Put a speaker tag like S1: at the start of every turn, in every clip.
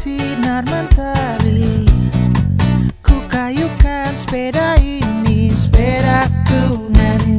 S1: sinar mentari Ku kayukan sepeda ini Sepedaku nan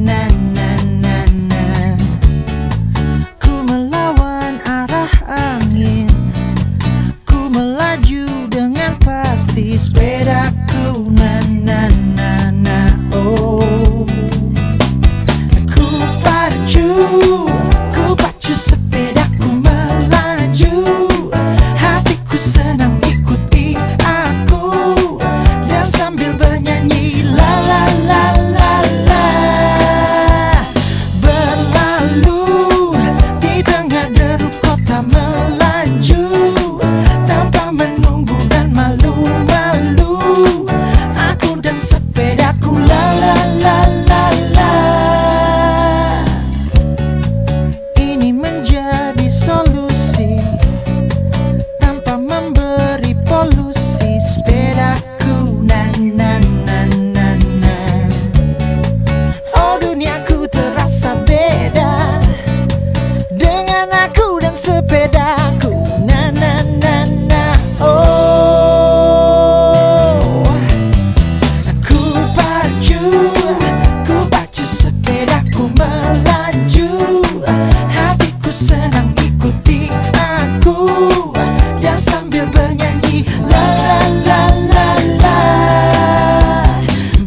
S1: Yang sambil bernyanyi la la la la la.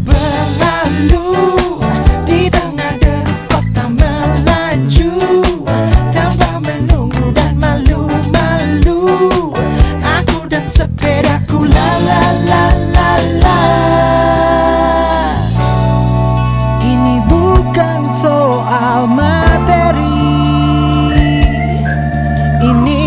S1: Berlalu di tengah deru kota melaju tanpa menunggu dan malu malu aku dan sepedaku la la la la la. Ini bukan soal materi. Ini